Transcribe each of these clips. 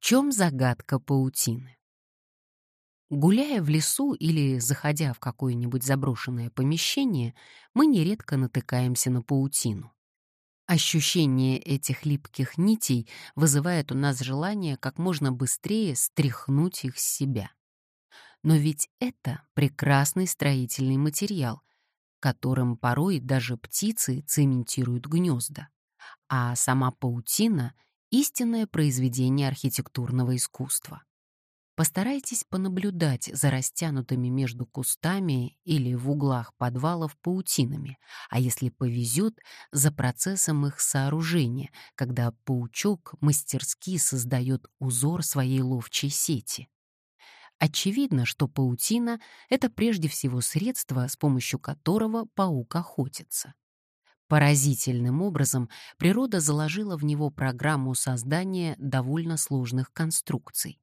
Чем загадка паутины? Гуляя в лесу или заходя в какое-нибудь заброшенное помещение, мы нередко натыкаемся на паутину. Ощущение этих липких нитей вызывает у нас желание как можно быстрее стряхнуть их с себя. Но ведь это прекрасный строительный материал, которым порой даже птицы цементируют гнезда. А сама паутина — истинное произведение архитектурного искусства. Постарайтесь понаблюдать за растянутыми между кустами или в углах подвалов паутинами, а если повезет, за процессом их сооружения, когда паучок мастерски создает узор своей ловчей сети. Очевидно, что паутина — это прежде всего средство, с помощью которого паук охотится. Поразительным образом природа заложила в него программу создания довольно сложных конструкций.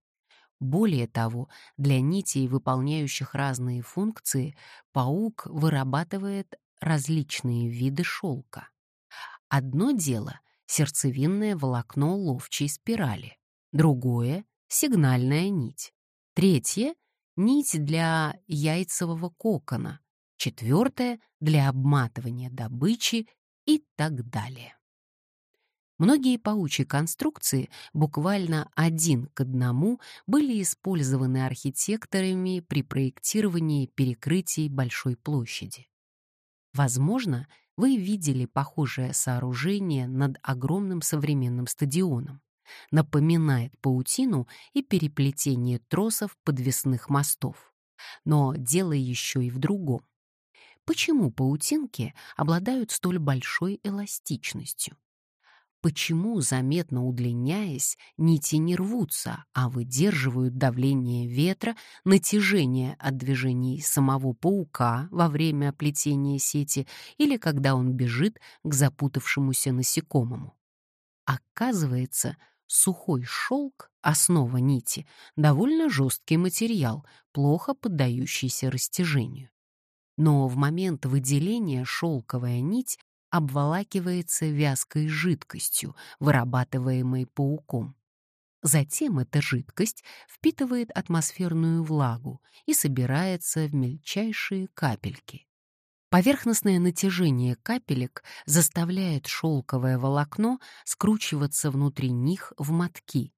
Более того, для нитей, выполняющих разные функции, паук вырабатывает различные виды шелка. Одно дело — сердцевинное волокно ловчей спирали, другое — сигнальная нить, третье — нить для яйцевого кокона, четвертое — для обматывания добычи и так далее. Многие паучьи конструкции буквально один к одному были использованы архитекторами при проектировании перекрытий большой площади. Возможно, вы видели похожее сооружение над огромным современным стадионом. Напоминает паутину и переплетение тросов подвесных мостов. Но дело еще и в другом. Почему паутинки обладают столь большой эластичностью? почему, заметно удлиняясь, нити не рвутся, а выдерживают давление ветра, натяжение от движений самого паука во время плетения сети или когда он бежит к запутавшемуся насекомому. Оказывается, сухой шелк, основа нити, довольно жесткий материал, плохо поддающийся растяжению. Но в момент выделения шелковая нить обволакивается вязкой жидкостью, вырабатываемой пауком. Затем эта жидкость впитывает атмосферную влагу и собирается в мельчайшие капельки. Поверхностное натяжение капелек заставляет шелковое волокно скручиваться внутри них в мотки.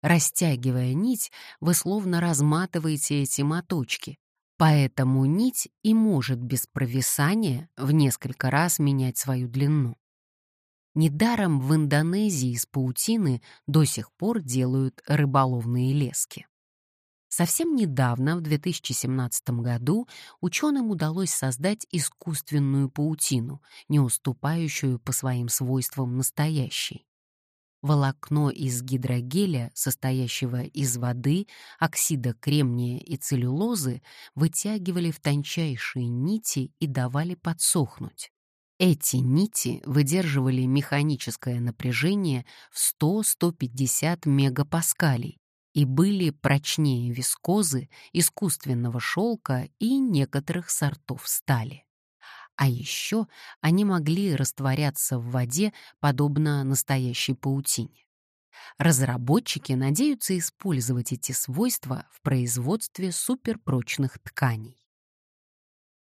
Растягивая нить, вы словно разматываете эти моточки, Поэтому нить и может без провисания в несколько раз менять свою длину. Недаром в Индонезии из паутины до сих пор делают рыболовные лески. Совсем недавно, в 2017 году, ученым удалось создать искусственную паутину, не уступающую по своим свойствам настоящей. Волокно из гидрогеля, состоящего из воды, оксида кремния и целлюлозы, вытягивали в тончайшие нити и давали подсохнуть. Эти нити выдерживали механическое напряжение в 100-150 мегапаскалей и были прочнее вискозы, искусственного шелка и некоторых сортов стали. А еще они могли растворяться в воде, подобно настоящей паутине. Разработчики надеются использовать эти свойства в производстве суперпрочных тканей.